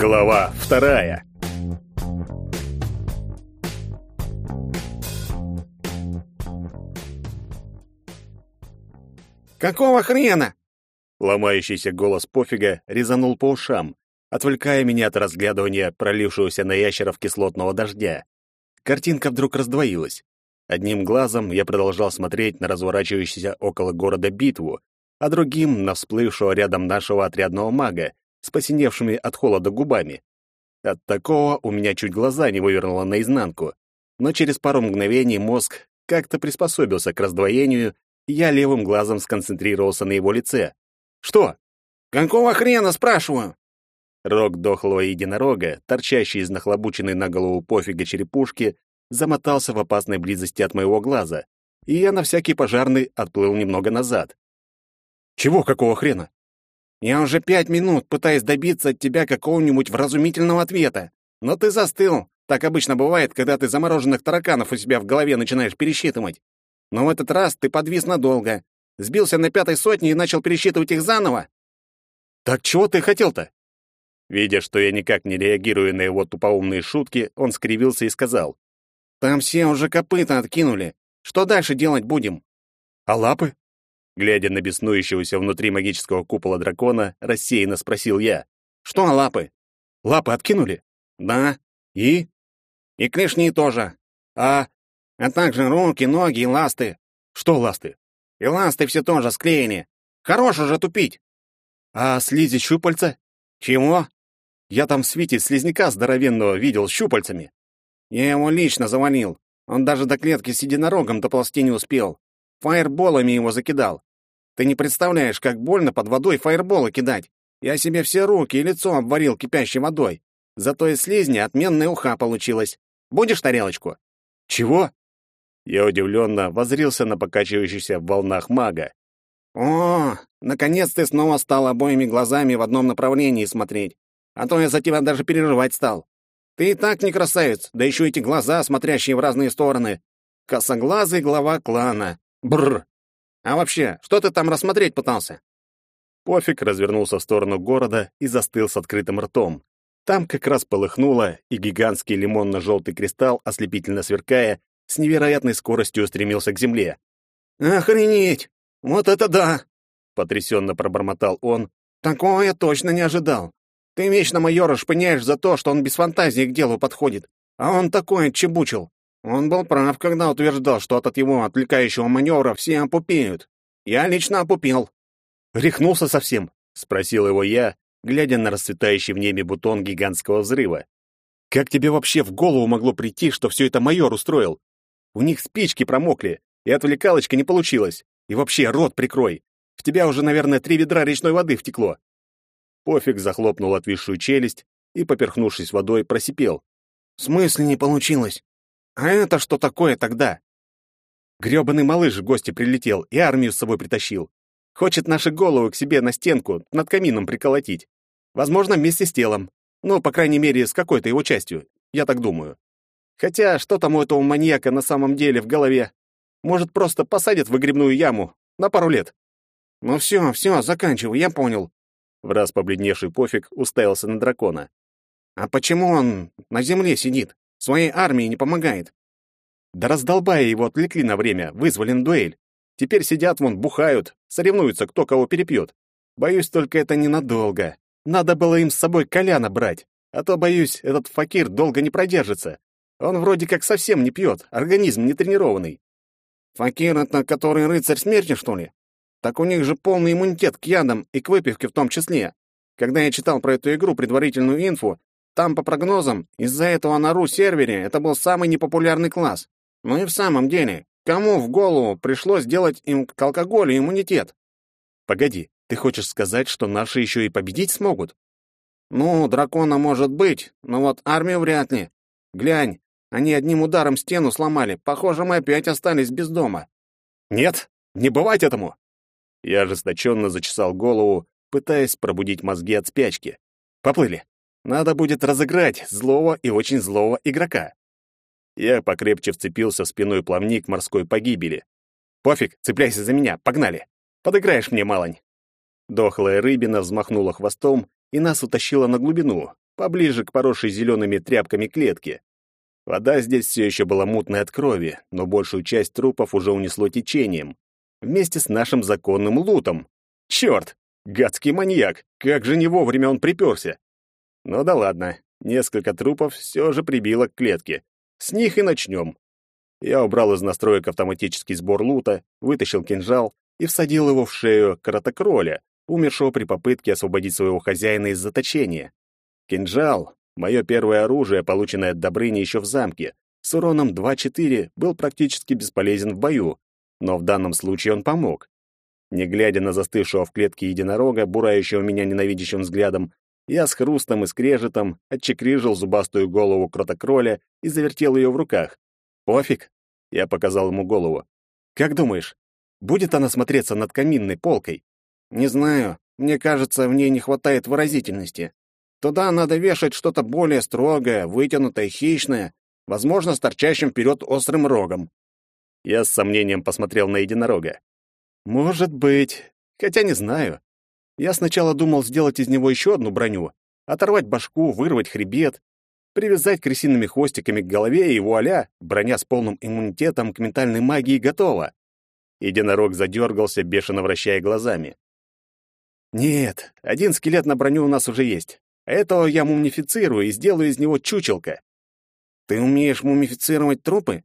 Глава вторая. «Какого хрена?» Ломающийся голос пофига резанул по ушам, отвлекая меня от разглядывания пролившегося на ящеров кислотного дождя. Картинка вдруг раздвоилась. Одним глазом я продолжал смотреть на разворачивающуюся около города битву, а другим — на всплывшего рядом нашего отрядного мага с посиневшими от холода губами. От такого у меня чуть глаза не вывернуло наизнанку, но через пару мгновений мозг как-то приспособился к раздвоению, и я левым глазом сконцентрировался на его лице. «Что? Какого хрена, спрашиваю?» Рог дохлого единорога, торчащий из нахлобученной на голову пофига черепушки, замотался в опасной близости от моего глаза, и я на всякий пожарный отплыл немного назад. «Чего какого хрена?» «Я уже пять минут пытаюсь добиться от тебя какого-нибудь вразумительного ответа, но ты застыл. Так обычно бывает, когда ты замороженных тараканов у себя в голове начинаешь пересчитывать. Но в этот раз ты подвис надолго, сбился на пятой сотне и начал пересчитывать их заново. Так чего ты хотел-то? Видя, что я никак не реагирую на его тупоумные шутки, он скривился и сказал: "Там все уже копыта откинули. Что дальше делать будем?" "А лапы?" Глядя на беснующегося внутри магического купола дракона, рассеянно спросил я: "Что лапы? Лапы откинули?" "Да. И и клешни тоже. А а также руки, ноги и ласты. Что ласты? И ласты все тоже склеены. Хорош уже тупить. А слизи щупальца? Чего? Я там в свете слизняка здоровенного видел с щупальцами. Я его лично завалил. Он даже до клетки с единорогом доползти не успел. Фаерболами его закидал. Ты не представляешь, как больно под водой фаерболы кидать. Я себе все руки и лицо обварил кипящей водой. Зато из слизня отменная уха получилась. Будешь тарелочку? Чего? Я удивленно возрился на покачивающийся в волнах мага. «О, наконец ты снова стал обоими глазами в одном направлении смотреть. А то я за тебя даже переживать стал. Ты и так не красавец, да еще эти глаза, смотрящие в разные стороны. Косоглазый глава клана. Бррр. А вообще, что ты там рассмотреть пытался?» Пофиг развернулся в сторону города и застыл с открытым ртом. Там как раз полыхнуло, и гигантский лимонно-желтый кристалл, ослепительно сверкая, с невероятной скоростью устремился к земле. «Охренеть! Вот это да!» — потрясенно пробормотал он. «Такого я точно не ожидал. Ты вечно майора шпыняешь за то, что он без фантазии к делу подходит. А он такой чебучил. Он был прав, когда утверждал, что от его отвлекающего маневра все опупеют. Я лично опупел». «Рехнулся совсем?» — спросил его я, глядя на расцветающий в небе бутон гигантского взрыва. «Как тебе вообще в голову могло прийти, что все это майор устроил? У них спички промокли, и отвлекалочка не получилась. И вообще, рот прикрой. В тебя уже, наверное, три ведра речной воды втекло. Пофиг захлопнул отвисшую челюсть и, поперхнувшись водой, просипел. В смысле не получилось? А это что такое тогда? Грёбаный малыш в гости прилетел и армию с собой притащил. Хочет наши головы к себе на стенку над камином приколотить. Возможно, вместе с телом. Ну, по крайней мере, с какой-то его частью. Я так думаю. Хотя, что там у этого маньяка на самом деле в голове? Может, просто посадят в выгребную яму на пару лет? Ну все, все, заканчивай, я понял. В раз побледневший пофиг уставился на дракона. А почему он на земле сидит? Своей армии не помогает. Да раздолбая его отвлекли на время, вызвали на дуэль. Теперь сидят вон, бухают, соревнуются, кто кого перепьет. Боюсь, только это ненадолго. Надо было им с собой Коляна брать, а то, боюсь, этот факир долго не продержится. Он вроде как совсем не пьет, организм не тренированный. Факир — это который рыцарь смерти, что ли? Так у них же полный иммунитет к ядам и к выпивке в том числе. Когда я читал про эту игру предварительную инфу, там, по прогнозам, из-за этого на ру-сервере это был самый непопулярный класс. Ну и в самом деле, кому в голову пришлось сделать им к алкоголю иммунитет? Погоди, ты хочешь сказать, что наши еще и победить смогут? Ну, дракона может быть, но вот армию вряд ли. Глянь, они одним ударом стену сломали. Похоже, мы опять остались без дома. Нет, не бывать этому. Я ожесточенно зачесал голову, пытаясь пробудить мозги от спячки. Поплыли. Надо будет разыграть злого и очень злого игрока. Я покрепче вцепился спиной плавник морской погибели. Пофиг, цепляйся за меня, погнали. Подыграешь мне, малонь. Дохлая рыбина взмахнула хвостом и нас утащила на глубину, поближе к поросшей зелеными тряпками клетке. Вода здесь все еще была мутной от крови, но большую часть трупов уже унесло течением. Вместе с нашим законным лутом. Черт! Гадский маньяк! Как же не вовремя он приперся! Ну да ладно, несколько трупов все же прибило к клетке. С них и начнем. Я убрал из настроек автоматический сбор лута, вытащил кинжал и всадил его в шею кротокроля, умершего при попытке освободить своего хозяина из заточения. Кинжал, мое первое оружие, полученное от Добрыни еще в замке, с уроном 2-4 был практически бесполезен в бою, но в данном случае он помог. Не глядя на застывшего в клетке единорога, бурающего меня ненавидящим взглядом, я с хрустом и скрежетом отчекрижил зубастую голову кротокроля и завертел ее в руках. «Пофиг!» — я показал ему голову. «Как думаешь, будет она смотреться над каминной полкой?» «Не знаю. Мне кажется, в ней не хватает выразительности. Туда надо вешать что-то более строгое, вытянутое, хищное, возможно, с торчащим вперед острым рогом». Я с сомнением посмотрел на единорога. «Может быть. Хотя не знаю. Я сначала думал сделать из него еще одну броню, оторвать башку, вырвать хребет, привязать крысиными хвостиками к голове, и вуаля, броня с полным иммунитетом к ментальной магии готова. Единорог задергался, бешено вращая глазами. Нет, один скелет на броню у нас уже есть. Этого я мумифицирую и сделаю из него чучелка. Ты умеешь мумифицировать трупы?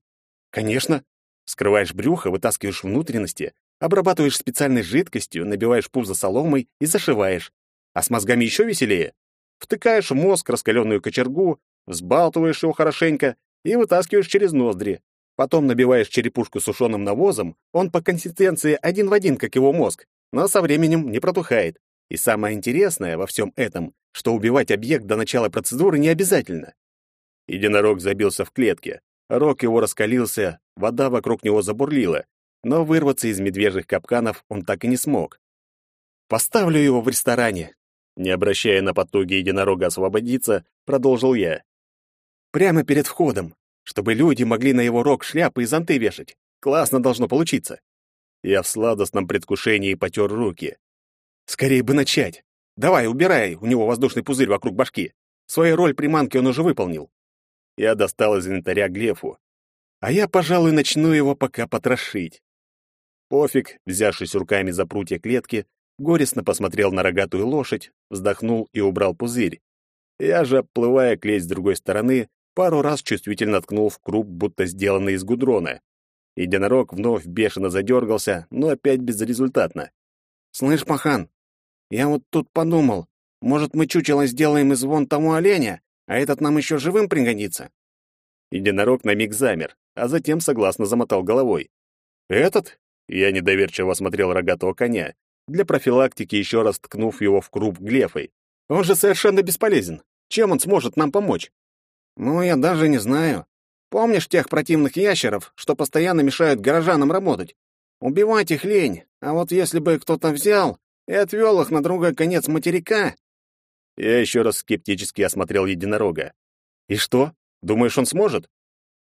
Конечно. Скрываешь брюхо, вытаскиваешь внутренности, обрабатываешь специальной жидкостью, набиваешь пузо соломой и зашиваешь. А с мозгами еще веселее. Втыкаешь в мозг раскаленную кочергу, взбалтываешь его хорошенько и вытаскиваешь через ноздри. Потом набиваешь черепушку сушеным навозом, он по консистенции один в один, как его мозг, но со временем не протухает. И самое интересное во всем этом, что убивать объект до начала процедуры не обязательно. Единорог забился в клетке. Рог его раскалился, вода вокруг него забурлила, но вырваться из медвежьих капканов он так и не смог. «Поставлю его в ресторане», не обращая на потуги единорога освободиться, продолжил я. «Прямо перед входом, чтобы люди могли на его рог шляпы и зонты вешать. Классно должно получиться». Я в сладостном предвкушении потер руки. «Скорее бы начать. Давай, убирай у него воздушный пузырь вокруг башки. Свою роль приманки он уже выполнил». Я достал из инвентаря глефу. А я, пожалуй, начну его пока потрошить. Пофиг, взявшись руками за прутья клетки, горестно посмотрел на рогатую лошадь, вздохнул и убрал пузырь. Я же, плывая к лезть с другой стороны, пару раз чувствительно ткнул в круп, будто сделанный из гудрона. Единорог вновь бешено задергался, но опять безрезультатно. «Слышь, Махан, я вот тут подумал, может, мы чучело сделаем из вон тому оленя, а этот нам еще живым пригодится?» Единорог на миг замер, а затем согласно замотал головой. «Этот?» Я недоверчиво осмотрел рогатого коня, для профилактики еще раз ткнув его в круп глефой. «Он же совершенно бесполезен. Чем он сможет нам помочь?» «Ну, я даже не знаю. Помнишь тех противных ящеров, что постоянно мешают горожанам работать? Убивать их лень, а вот если бы кто-то взял и отвел их на другой конец материка...» Я еще раз скептически осмотрел единорога. «И что? Думаешь, он сможет?»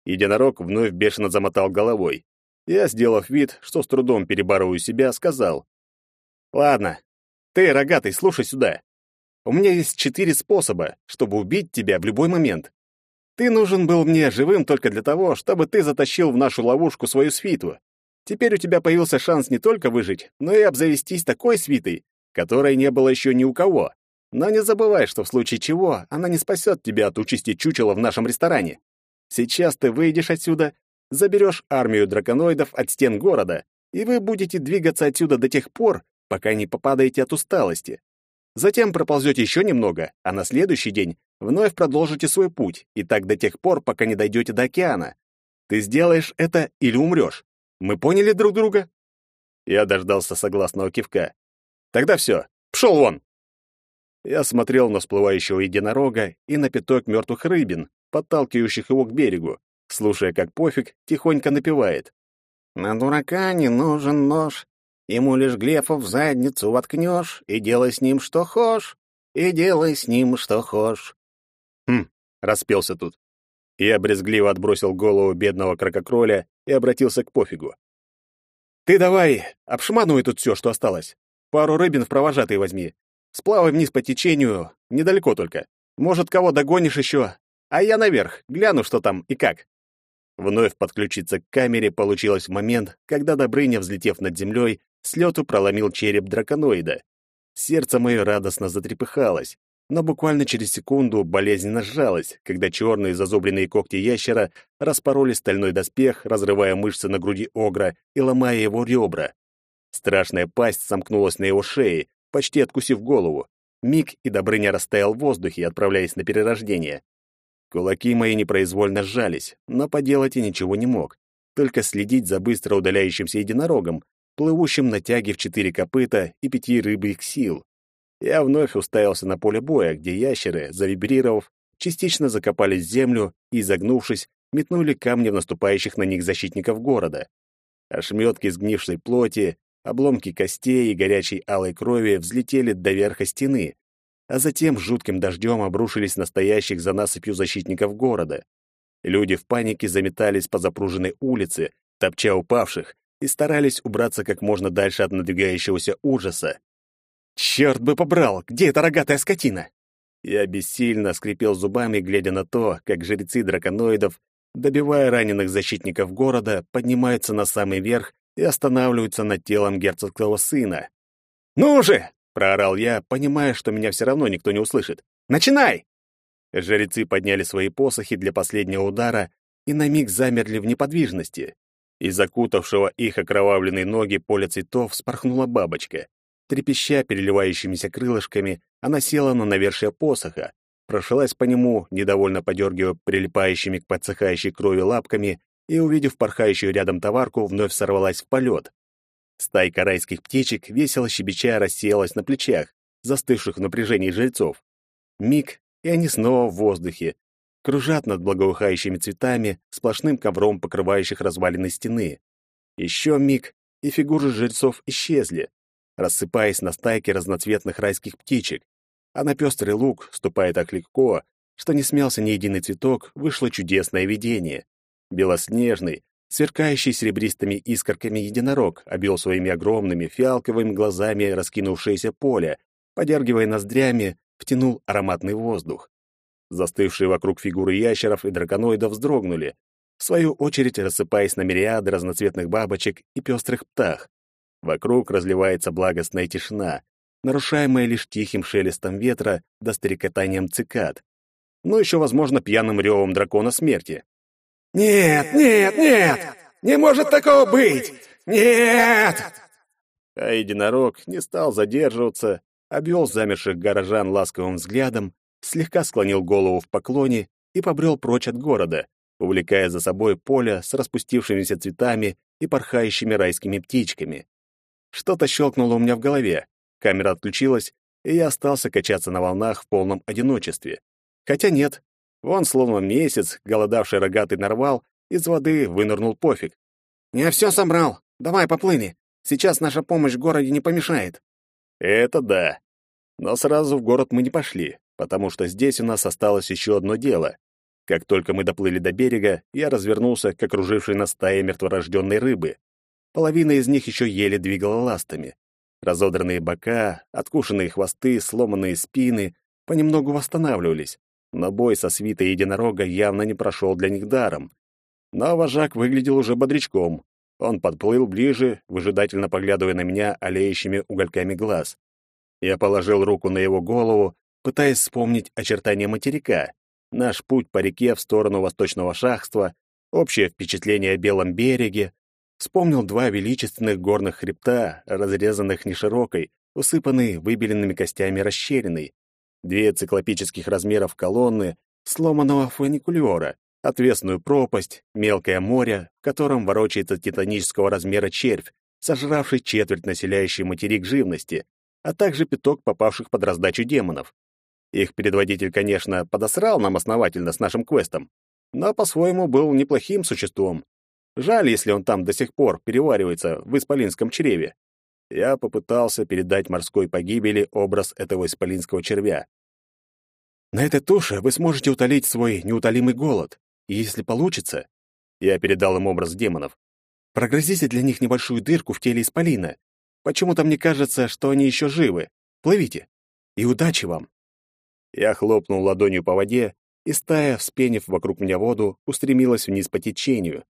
Единорог вновь бешено замотал головой. Я, сделав вид, что с трудом перебарываю себя, сказал. «Ладно, ты, рогатый, слушай сюда. У меня есть четыре способа, чтобы убить тебя в любой момент. Ты нужен был мне живым только для того, чтобы ты затащил в нашу ловушку свою свиту. Теперь у тебя появился шанс не только выжить, но и обзавестись такой свитой, которой не было еще ни у кого. Но не забывай, что в случае чего она не спасет тебя от участи чучела в нашем ресторане. Сейчас ты выйдешь отсюда, заберешь армию драконоидов от стен города, и вы будете двигаться отсюда до тех пор, пока не попадаете от усталости. Затем проползете еще немного, а на следующий день вновь продолжите свой путь, и так до тех пор, пока не дойдете до океана. Ты сделаешь это или умрешь. Мы поняли друг друга?» Я дождался согласного кивка. «Тогда все, пшел вон!» Я смотрел на всплывающего единорога и на пяток мертвых рыбин, подталкивающих его к берегу, слушая, как пофиг тихонько напевает. «На дурака не нужен нож, ему лишь глефа в задницу воткнешь, и делай с ним что хошь, и делай с ним что хошь». «Хм», — распелся тут. Я брезгливо отбросил голову бедного крококроля и обратился к пофигу. «Ты давай, обшманывай тут все, что осталось. Пару рыбин в провожатый возьми. Сплавай вниз по течению, недалеко только. Может, кого догонишь еще, а я наверх, гляну, что там и как. Вновь подключиться к камере получилось в момент, когда Добрыня, взлетев над землей, с лету проломил череп драконоида. Сердце мое радостно затрепыхалось, но буквально через секунду болезненно сжалось, когда черные зазубренные когти ящера распороли стальной доспех, разрывая мышцы на груди огра и ломая его ребра. Страшная пасть сомкнулась на его шее, почти откусив голову. Миг и Добрыня растаял в воздухе, отправляясь на перерождение. Кулаки мои непроизвольно сжались, но поделать я ничего не мог. Только следить за быстро удаляющимся единорогом, плывущим на тяге в четыре копыта и пяти рыбьих сил. Я вновь уставился на поле боя, где ящеры, завибрировав, частично закопались в землю и, загнувшись, метнули камни в наступающих на них защитников города. Ошметки сгнившей плоти, обломки костей и горячей алой крови взлетели до верха стены, а затем жутким дождем обрушились настоящих за насыпью защитников города. Люди в панике заметались по запруженной улице, топча упавших, и старались убраться как можно дальше от надвигающегося ужаса. «Черт бы побрал! Где эта рогатая скотина?» Я бессильно скрипел зубами, глядя на то, как жрецы драконоидов, добивая раненых защитников города, поднимаются на самый верх и останавливаются над телом герцогского сына. «Ну же!» — проорал я, понимая, что меня все равно никто не услышит. «Начинай!» Жрецы подняли свои посохи для последнего удара и на миг замерли в неподвижности. Из закутавшего их окровавленные ноги поля цветов спорхнула бабочка. Трепеща переливающимися крылышками, она села на навершие посоха, прошлась по нему, недовольно подергивая прилипающими к подсыхающей крови лапками, и, увидев порхающую рядом товарку, вновь сорвалась в полет. Стайка райских птичек, весело щебеча, рассеялась на плечах, застывших в напряжении жильцов. Миг, и они снова в воздухе, кружат над благоухающими цветами, сплошным ковром покрывающих развалины стены. Еще миг, и фигуры жильцов исчезли, рассыпаясь на стайки разноцветных райских птичек, а на пестрый луг, ступая так легко, что не смялся ни единый цветок, вышло чудесное видение. Белоснежный, Сверкающий серебристыми искорками единорог обвел своими огромными фиалковыми глазами раскинувшееся поле, подергивая ноздрями, втянул ароматный воздух. Застывшие вокруг фигуры ящеров и драконоидов вздрогнули, в свою очередь рассыпаясь на мириады разноцветных бабочек и пестрых птах. Вокруг разливается благостная тишина, нарушаемая лишь тихим шелестом ветра да стрекотанием цикад. Ну, еще, возможно, пьяным ревом дракона смерти. «Нет, нет, нет! Не может такого быть! Нет!» А единорог не стал задерживаться, обвел замерших горожан ласковым взглядом, слегка склонил голову в поклоне и побрел прочь от города, увлекая за собой поле с распустившимися цветами и порхающими райскими птичками. Что-то щелкнуло у меня в голове, камера отключилась, и я остался качаться на волнах в полном одиночестве. Хотя нет, Вон, словно месяц, голодавший рогатый нарвал, из воды вынырнул пофиг. «Я все собрал. Давай поплыни. Сейчас наша помощь в городе не помешает». «Это да. Но сразу в город мы не пошли, потому что здесь у нас осталось еще одно дело. Как только мы доплыли до берега, я развернулся к окружившей нас стае мертворожденной рыбы. Половина из них еще еле двигала ластами. Разодранные бока, откушенные хвосты, сломанные спины понемногу восстанавливались, но бой со свитой единорога явно не прошел для них даром. Но вожак выглядел уже бодрячком. Он подплыл ближе, выжидательно поглядывая на меня олеющими угольками глаз. Я положил руку на его голову, пытаясь вспомнить очертания материка, наш путь по реке в сторону восточного шахства, общее впечатление о белом береге. Вспомнил два величественных горных хребта, разрезанных неширокой, усыпанной выбеленными костями расщелиной, две циклопических размеров колонны сломанного фуникулера, отвесную пропасть, мелкое море, в котором ворочается титанического размера червь, сожравший четверть населяющей материк живности, а также пяток попавших под раздачу демонов. Их предводитель, конечно, подосрал нам основательно с нашим квестом, но по-своему был неплохим существом. Жаль, если он там до сих пор переваривается в исполинском чреве я попытался передать морской погибели образ этого исполинского червя. На этой туше вы сможете утолить свой неутолимый голод, и если получится, я передал им образ демонов, прогрызите для них небольшую дырку в теле исполина. Почему-то мне кажется, что они еще живы. Плывите. И удачи вам. Я хлопнул ладонью по воде, и стая, вспенив вокруг меня воду, устремилась вниз по течению.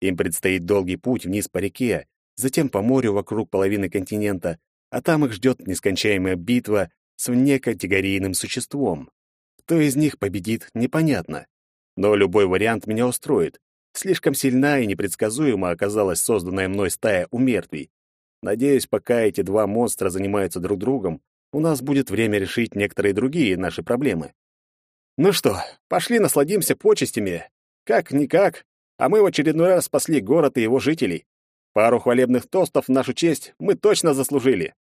Им предстоит долгий путь вниз по реке, затем по морю вокруг половины континента, а там их ждет нескончаемая битва с внекатегорийным существом. Кто из них победит, непонятно. Но любой вариант меня устроит. Слишком сильна и непредсказуема оказалась созданная мной стая у мертвей. Надеюсь, пока эти два монстра занимаются друг другом, у нас будет время решить некоторые другие наши проблемы. Ну что, пошли насладимся почестями. Как-никак, а мы в очередной раз спасли город и его жителей. Пару хвалебных тостов в нашу честь мы точно заслужили.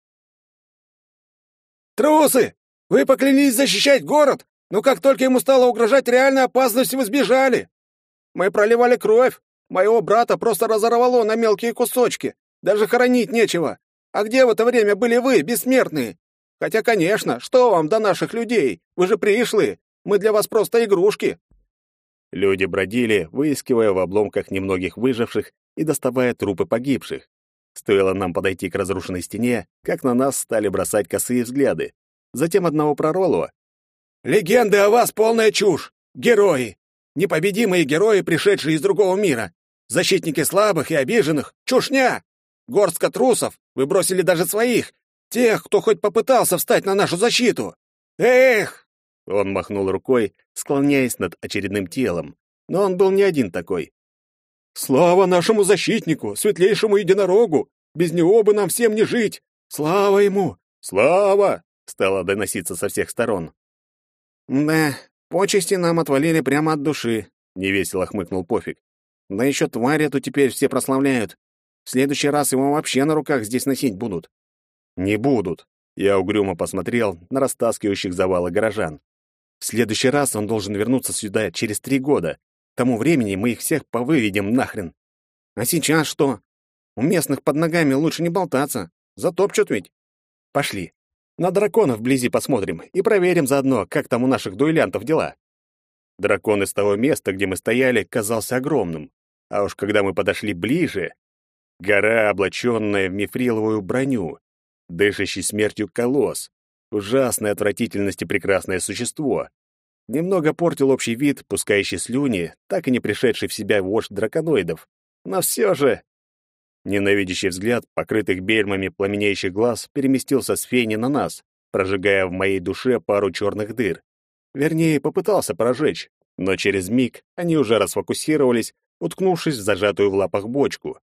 «Трусы! Вы поклялись защищать город, но как только ему стала угрожать реальная опасность, вы сбежали! Мы проливали кровь, моего брата просто разорвало на мелкие кусочки, даже хоронить нечего. А где в это время были вы, бессмертные? Хотя, конечно, что вам до наших людей? Вы же пришлые. Мы для вас просто игрушки. Люди бродили, выискивая в обломках немногих выживших и доставая трупы погибших. Стоило нам подойти к разрушенной стене, как на нас стали бросать косые взгляды. Затем одного проролова. «Легенды о вас полная чушь! Герои! Непобедимые герои, пришедшие из другого мира! Защитники слабых и обиженных! Чушня! Горстка трусов! Вы бросили даже своих! Тех, кто хоть попытался встать на нашу защиту! Эх!» Он махнул рукой, склоняясь над очередным телом. Но он был не один такой. «Слава нашему защитнику, светлейшему единорогу! Без него бы нам всем не жить! Слава ему! Слава!» стало доноситься со всех сторон. «Да, почести нам отвалили прямо от души», — невесело хмыкнул Пофиг. «Да еще тварь эту теперь все прославляют. В следующий раз его вообще на руках здесь носить будут». «Не будут», — я угрюмо посмотрел на растаскивающих завалы горожан. «В следующий раз он должен вернуться сюда через три года. К тому времени мы их всех повыведем нахрен». «А сейчас что? У местных под ногами лучше не болтаться. Затопчут ведь». «Пошли. На драконов вблизи посмотрим и проверим заодно, как там у наших дуэлянтов дела». Дракон из того места, где мы стояли, казался огромным. А уж когда мы подошли ближе, гора, облаченная в мифриловую броню, дышащий смертью колосс, ужасной отвратительности прекрасное существо. Немного портил общий вид, пускающий слюни, так и не пришедший в себя вождь драконоидов. Но все же... Ненавидящий взгляд, покрытых бельмами пламенеющих глаз, переместился с фени на нас, прожигая в моей душе пару черных дыр. Вернее, попытался прожечь, но через миг они уже расфокусировались, уткнувшись в зажатую в лапах бочку.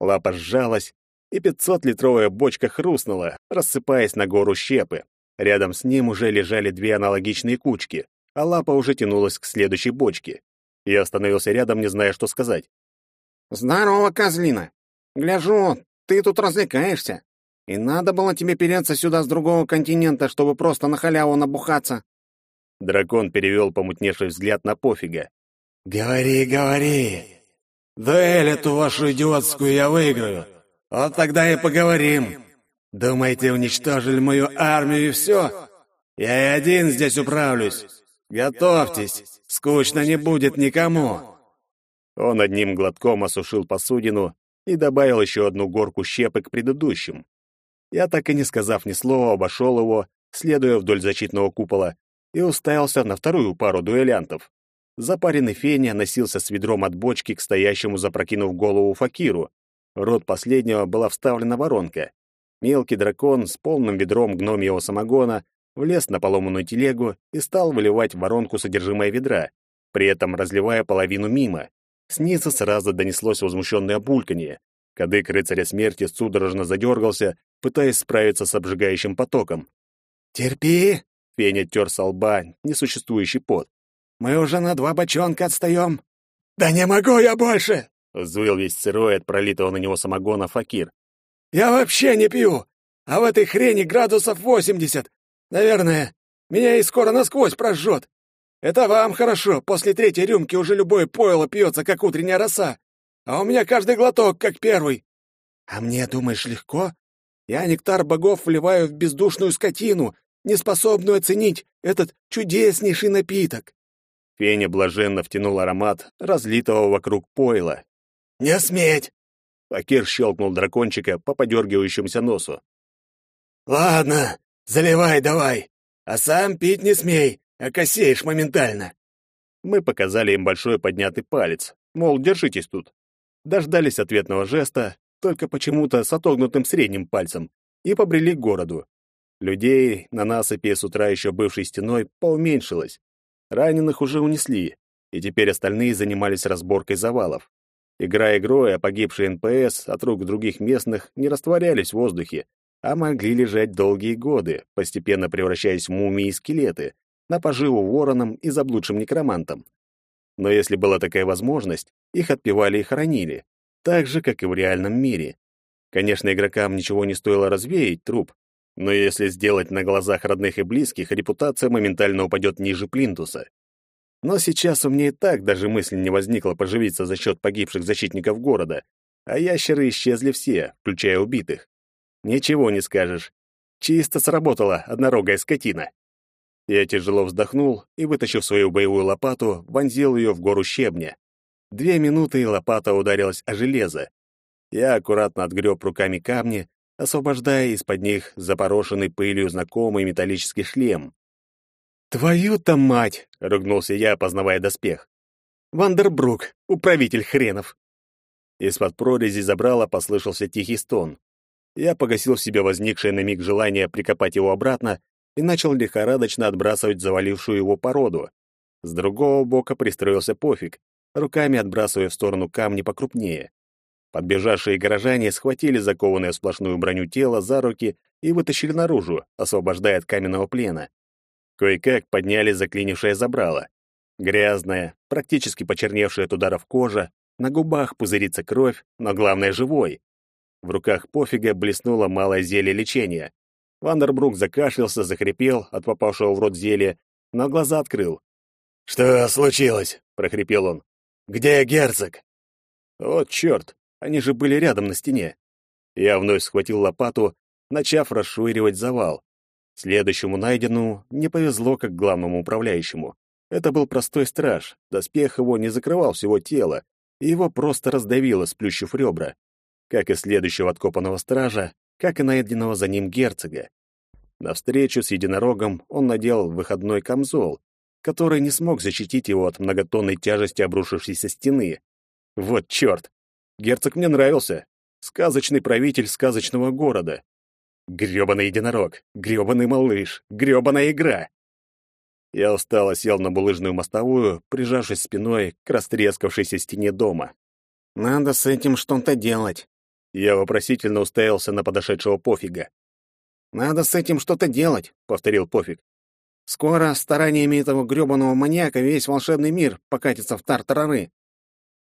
Лапа сжалась, и 500-литровая бочка хрустнула, рассыпаясь на гору щепы. Рядом с ним уже лежали две аналогичные кучки, а лапа уже тянулась к следующей бочке. Я остановился рядом, не зная, что сказать. «Здорово, козлина! Гляжу, ты тут развлекаешься. И надо было тебе переться сюда с другого континента, чтобы просто на халяву набухаться». Дракон перевел помутневший взгляд на пофига. «Говори, говори. Дуэль эту вашу идиотскую я выиграю. Вот тогда и поговорим. Думаете, уничтожили мою армию и все? Я и один здесь управлюсь. Готовьтесь, скучно не будет никому». Он одним глотком осушил посудину и добавил еще одну горку щепы к предыдущим. Я, так и не сказав ни слова, обошел его, следуя вдоль защитного купола, и уставился на вторую пару дуэлянтов. Запаренный Феня носился с ведром от бочки к стоящему, запрокинув голову факиру. Рот последнего была вставлена воронка. Мелкий дракон с полным ведром гномьего самогона влез на поломанную телегу и стал выливать в воронку содержимое ведра, при этом разливая половину мимо. Снизу сразу донеслось возмущенное бульканье. Кадык рыцаря смерти судорожно задергался, пытаясь справиться с обжигающим потоком. «Терпи!» — Феня тер со лба несуществующий пот. «Мы уже на два бочонка отстаем!» «Да не могу я больше!» — взвыл весь сырой от пролитого на него самогона факир. «Я вообще не пью! А в этой хрени градусов восемьдесят! Наверное, меня и скоро насквозь прожжет! Это вам хорошо, после третьей рюмки уже любое пойло пьется, как утренняя роса. А у меня каждый глоток, как первый. А мне, думаешь, легко? Я нектар богов вливаю в бездушную скотину, неспособную оценить этот чудеснейший напиток. Феня блаженно втянул аромат разлитого вокруг пойла. «Не сметь!» Факир щелкнул дракончика по подергивающемуся носу. «Ладно, заливай давай, а сам пить не смей, окосеешь моментально!» Мы показали им большой поднятый палец, мол, держитесь тут. Дождались ответного жеста, только почему-то с отогнутым средним пальцем, и побрели к городу. Людей на насыпи с утра еще бывшей стеной поуменьшилось. Раненых уже унесли, и теперь остальные занимались разборкой завалов. Игра игрой, а погибшие НПС от рук других местных не растворялись в воздухе, а могли лежать долгие годы, постепенно превращаясь в мумии и скелеты, на поживу воронам и заблудшим некромантам. Но если была такая возможность, их отпевали и хоронили, так же, как и в реальном мире. Конечно, игрокам ничего не стоило развеять труп, но если сделать на глазах родных и близких, репутация моментально упадет ниже плинтуса. Но сейчас у меня и так даже мысли не возникло поживиться за счет погибших защитников города, а ящеры исчезли все, включая убитых. Ничего не скажешь. Чисто сработала однорогая скотина. Я тяжело вздохнул и, вытащив свою боевую лопату, вонзил ее в гору щебня. Две минуты, и лопата ударилась о железо. Я аккуратно отгреб руками камни, освобождая из-под них запорошенный пылью знакомый металлический шлем. «Твою-то мать!» — ругнулся я, опознавая доспех. «Вандербрук, управитель хренов!» Из-под прорези забрала послышался тихий стон. Я погасил в себе возникшее на миг желание прикопать его обратно и начал лихорадочно отбрасывать завалившую его породу. С другого бока пристроился пофиг, руками отбрасывая в сторону камни покрупнее. Подбежавшие горожане схватили закованное в сплошную броню тело за руки и вытащили наружу, освобождая от каменного плена. Кое-как подняли заклинившее забрало. Грязная, практически почерневшая от ударов кожа, на губах пузырится кровь, но главное — живой. В руках пофига блеснуло малое зелье лечения. Вандербрук закашлялся, захрипел от попавшего в рот зелья, но глаза открыл. «Что случилось?» — прохрипел он. «Где герцог?» «Вот чёрт! Они же были рядом на стене. Я вновь схватил лопату, начав расшвыривать завал. Следующему найденному не повезло, как главному управляющему. Это был простой страж, доспех его не закрывал всего тела, и его просто раздавило, сплющив ребра. Как и следующего откопанного стража, как и найденного за ним герцога. На встречу с единорогом он надел выходной камзол, который не смог защитить его от многотонной тяжести обрушившейся стены. Вот чёрт! Герцог мне нравился. Сказочный правитель сказочного города. Грёбаный единорог, грёбаный малыш, грёбаная игра. Я устало сел на булыжную мостовую, прижавшись спиной к растрескавшейся стене дома. «Надо с этим что-то делать». Я вопросительно уставился на подошедшего пофига. «Надо с этим что-то делать», — повторил пофиг. «Скоро стараниями этого грёбаного маньяка весь волшебный мир покатится в тартарары.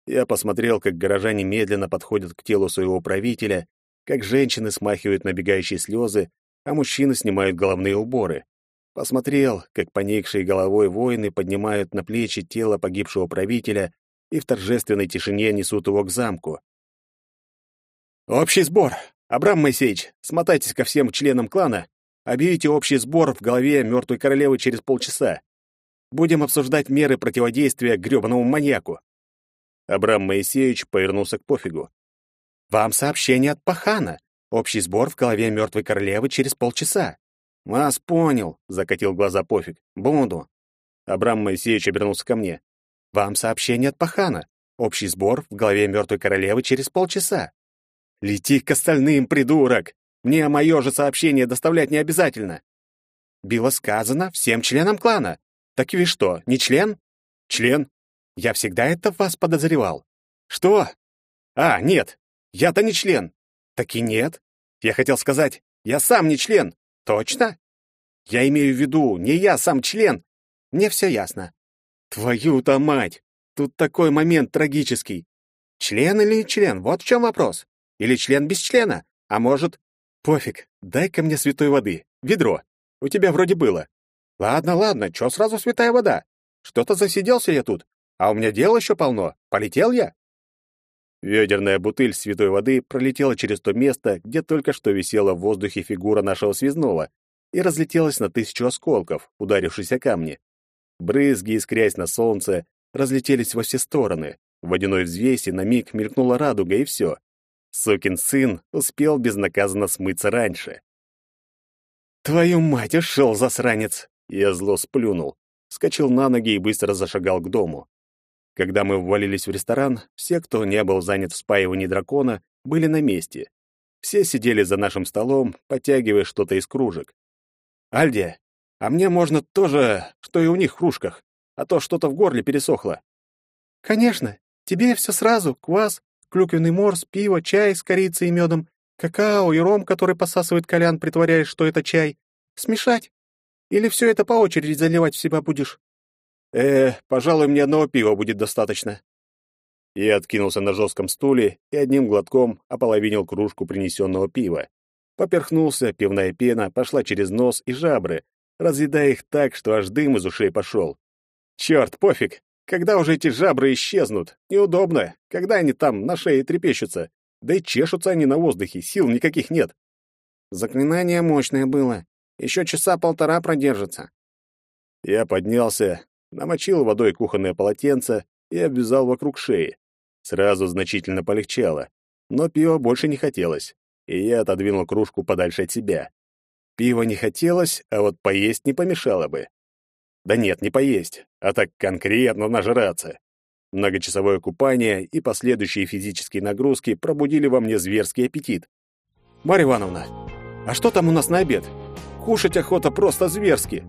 Я посмотрел, как горожане медленно подходят к телу своего правителя, как женщины смахивают набегающие слезы, а мужчины снимают головные уборы. Посмотрел, как поникшие головой воины поднимают на плечи тело погибшего правителя и в торжественной тишине несут его к замку. «Общий сбор! Абрам Моисеевич, смотайтесь ко всем членам клана, объявите общий сбор в голове мертвой королевы через полчаса. Будем обсуждать меры противодействия грёбаному маньяку. Абрам Моисеевич повернулся к пофигу. «Вам сообщение от Пахана. Общий сбор в голове мертвой королевы через полчаса». «Вас понял», — закатил глаза пофиг. «Буду». Абрам Моисеевич обернулся ко мне. «Вам сообщение от Пахана. Общий сбор в голове мертвой королевы через полчаса». «Лети к остальным, придурок! Мне мое же сообщение доставлять не обязательно!» «Было сказано всем членам клана. Так вы что, не член?» «Член. Я всегда это вас подозревал. Что? А, нет. Я-то не член. Так и нет. Я хотел сказать, я сам не член. Точно? Я имею в виду, не я сам член. Мне все ясно. Твою-то мать! Тут такой момент трагический. Член или не член? Вот в чем вопрос. Или член без члена? А может... Пофиг, дай-ка мне святой воды. Ведро. У тебя вроде было. Ладно, ладно, чё сразу святая вода? Что-то засиделся я тут. А у меня дел еще полно. Полетел я?» Ведерная бутыль святой воды пролетела через то место, где только что висела в воздухе фигура нашего связного, и разлетелась на тысячу осколков, ударившись о камни. Брызги, искрясь на солнце, разлетелись во все стороны. В водяной взвеси на миг мелькнула радуга, и все. Сукин сын успел безнаказанно смыться раньше. «Твою мать, ушел, засранец!» Я зло сплюнул. скочил на ноги и быстро зашагал к дому. Когда мы ввалились в ресторан, все, кто не был занят в спаивании дракона, были на месте. Все сидели за нашим столом, потягивая что-то из кружек. «Альдия, а мне можно тоже, что и у них в кружках, а то что-то в горле пересохло». «Конечно. Тебе все сразу. Квас, клюквенный морс, пиво, чай с корицей и медом, какао и ром, который посасывает колян, притворяясь, что это чай. Смешать? Или все это по очереди заливать в себя будешь?» «Э, пожалуй, мне одного пива будет достаточно». Я откинулся на жестком стуле и одним глотком ополовинил кружку принесенного пива. Поперхнулся, пивная пена пошла через нос и жабры, разъедая их так, что аж дым из ушей пошел. Черт, пофиг, когда уже эти жабры исчезнут? Неудобно, когда они там на шее трепещутся. Да и чешутся они на воздухе, сил никаких нет. Заклинание мощное было. Еще часа полтора продержится. Я поднялся, намочил водой кухонное полотенце и обвязал вокруг шеи. Сразу значительно полегчало, но пива больше не хотелось, и я отодвинул кружку подальше от себя. Пива не хотелось, а вот поесть не помешало бы. Да нет, не поесть, а так конкретно нажраться. Многочасовое купание и последующие физические нагрузки пробудили во мне зверский аппетит. «Марья Ивановна, а что там у нас на обед? Кушать охота просто зверски!»